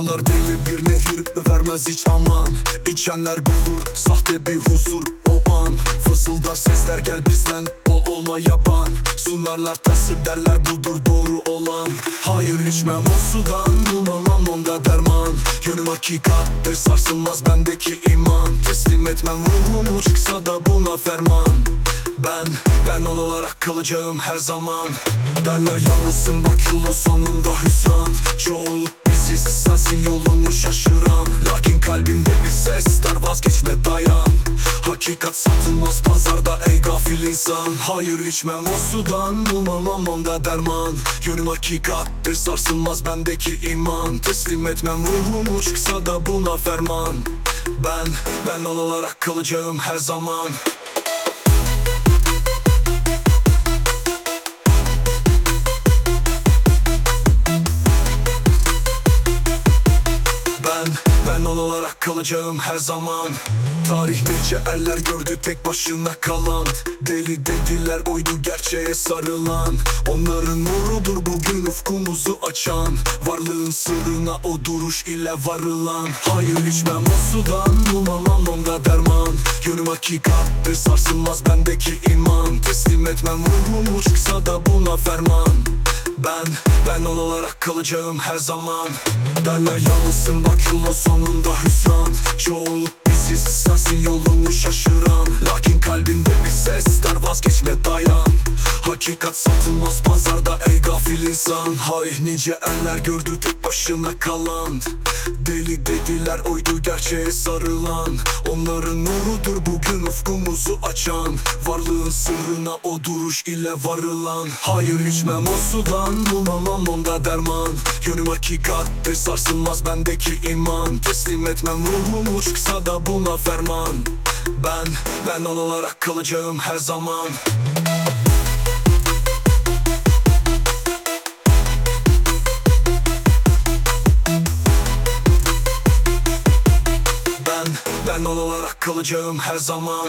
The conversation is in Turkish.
Günahlar deli bir nehir vermez hiç aman. İçenler bulur sahte bir huzur o an. Fısıldar sesler gel bizden ol olma yaban. Sunarlar tasır derler budur doğru olan. Hayır içmem o sudan bulmam onda derman. Yönüm hakikattir sarsılmaz bendeki iman. Teslim etmem ruhumu çıksa da buna ferman ben, ben ol olarak kalacağım her zaman. Derler yalnızsın bak yolun sonunda hüsran. Çoğunluk biziz sensin yolunu şaşıran. Lakin kalbimde bir ses der vazgeçme dayan. Hakikat satılmaz pazarda ey gafil insan. Hayır içmem o sudan bulmam onda derman. Yönüm hakikattir sarsılmaz bendeki iman. Teslim etmem ruhumu çıksa da buna ferman. Ben, ben ol olarak kalacağım her zaman Ben, ben ol olarak kalacağım her zaman. Tarih nice eller gördü tek başına kalan. Deli dediler oydu gerçeğe sarılan. Onların nurudur bugün ufkumuzu açan. Varlığın sırrına o duruş ile varılan. Hayır içmem o sudan bulmam onda derman. Yönüm hakikattir sarsılmaz bendeki iman. Teslim etmem ruhumu çıksa da buna ferman ben, ben ol olarak kalacağım her zaman. Derler yalnızsın bak yolun sonunda hüsran. Çoğunluk biziz sensin yolunu şaşıran. Lakin kalbimde bir ses der vazgeçme Hakikat satılmaz pazarda ey gafil insan. Hay nice eller gördü tek başına kalan. Deli dediler oydu gerçeğe sarılan. Onların nurudur bugün ufkumuzu açan. Varlığın sırrına o duruş ile varılan. Hayır içmem o sudan bulmam onda derman. Yönüm hakikattir sarsılmaz bendeki iman. Teslim etmem ruhumu çıksa da buna ferman. Ben, ben ol olarak kalacağım her zaman Ben, ben ol olarak kalacağım her zaman